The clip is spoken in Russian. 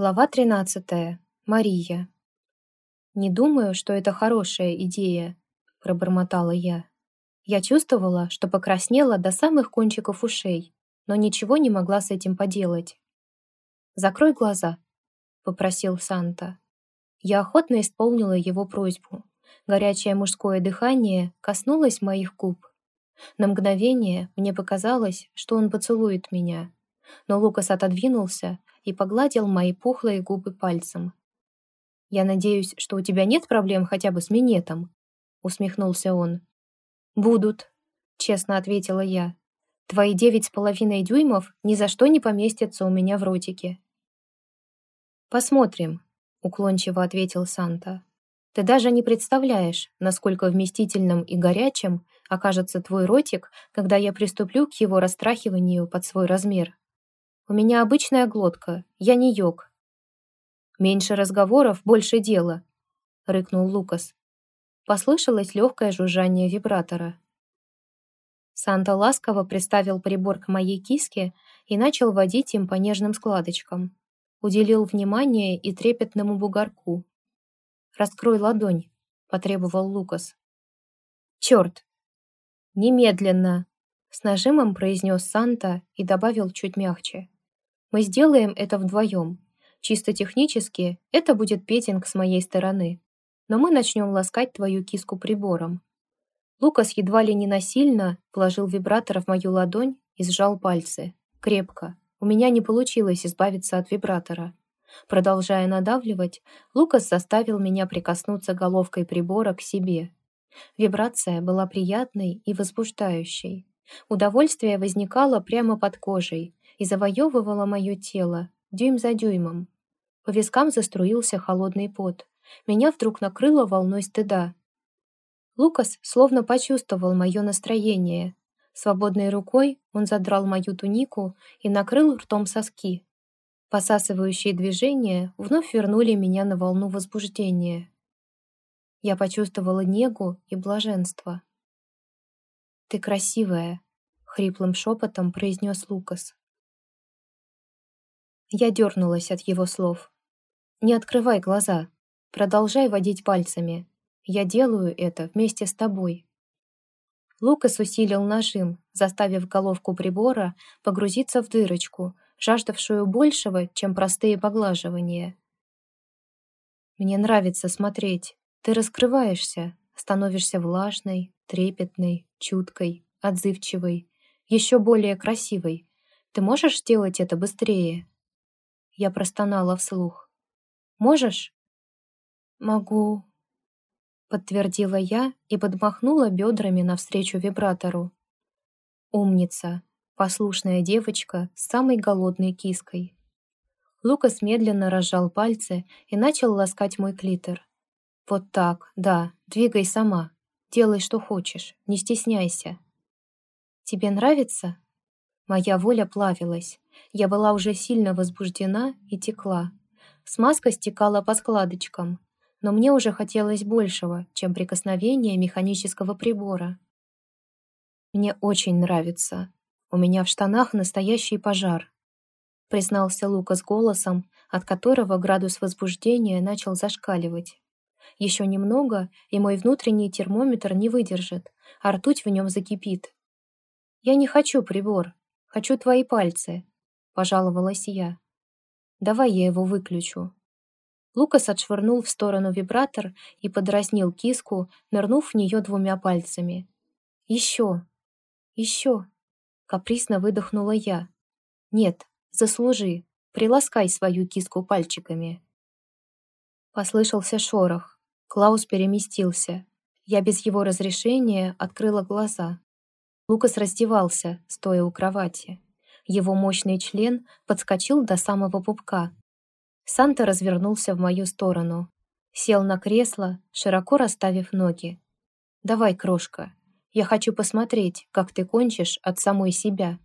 Глава 13. Мария. «Не думаю, что это хорошая идея», — пробормотала я. Я чувствовала, что покраснела до самых кончиков ушей, но ничего не могла с этим поделать. «Закрой глаза», — попросил Санта. Я охотно исполнила его просьбу. Горячее мужское дыхание коснулось моих губ. На мгновение мне показалось, что он поцелует меня, но Лукас отодвинулся и погладил мои пухлые губы пальцем. «Я надеюсь, что у тебя нет проблем хотя бы с минетом?» — усмехнулся он. «Будут», — честно ответила я. «Твои девять с половиной дюймов ни за что не поместятся у меня в ротике». «Посмотрим», — уклончиво ответил Санта. «Ты даже не представляешь, насколько вместительным и горячим окажется твой ротик, когда я приступлю к его растрахиванию под свой размер. У меня обычная глотка, я не йог. Меньше разговоров, больше дела, рыкнул Лукас. Послышалось легкое жужжание вибратора. Санта ласково приставил прибор к моей киске и начал водить им по нежным складочкам. Уделил внимание и трепетному бугорку. «Раскрой ладонь», — потребовал Лукас. «Черт!» «Немедленно!» — с нажимом произнес Санта и добавил чуть мягче. Мы сделаем это вдвоем. Чисто технически это будет петинг с моей стороны. Но мы начнем ласкать твою киску прибором. Лукас едва ли не насильно вложил вибратор в мою ладонь и сжал пальцы. Крепко. У меня не получилось избавиться от вибратора. Продолжая надавливать, Лукас заставил меня прикоснуться головкой прибора к себе. Вибрация была приятной и возбуждающей. Удовольствие возникало прямо под кожей, и завоевывала мое тело, дюйм за дюймом. По вискам заструился холодный пот. Меня вдруг накрыло волной стыда. Лукас словно почувствовал мое настроение. Свободной рукой он задрал мою тунику и накрыл ртом соски. Посасывающие движения вновь вернули меня на волну возбуждения. Я почувствовала негу и блаженство. «Ты красивая», — хриплым шепотом произнес Лукас. Я дернулась от его слов. «Не открывай глаза. Продолжай водить пальцами. Я делаю это вместе с тобой». Лукас усилил нажим, заставив головку прибора погрузиться в дырочку, жаждавшую большего, чем простые поглаживания. «Мне нравится смотреть. Ты раскрываешься, становишься влажной, трепетной, чуткой, отзывчивой, еще более красивой. Ты можешь сделать это быстрее?» Я простонала вслух. «Можешь?» «Могу», — подтвердила я и подмахнула бедрами навстречу вибратору. «Умница, послушная девочка с самой голодной киской». Лукас медленно разжал пальцы и начал ласкать мой клитор. «Вот так, да, двигай сама. Делай, что хочешь, не стесняйся». «Тебе нравится?» Моя воля плавилась. Я была уже сильно возбуждена и текла. Смазка стекала по складочкам, но мне уже хотелось большего, чем прикосновение механического прибора. «Мне очень нравится. У меня в штанах настоящий пожар», признался Лука с голосом, от которого градус возбуждения начал зашкаливать. Еще немного, и мой внутренний термометр не выдержит, а ртуть в нем закипит. «Я не хочу прибор. Хочу твои пальцы», — пожаловалась я. «Давай я его выключу». Лукас отшвырнул в сторону вибратор и подразнил киску, нырнув в нее двумя пальцами. «Еще! Еще!» — каприсно выдохнула я. «Нет, заслужи, приласкай свою киску пальчиками». Послышался шорох. Клаус переместился. Я без его разрешения открыла глаза. Лукас раздевался, стоя у кровати. Его мощный член подскочил до самого пупка. Санта развернулся в мою сторону. Сел на кресло, широко расставив ноги. «Давай, крошка, я хочу посмотреть, как ты кончишь от самой себя».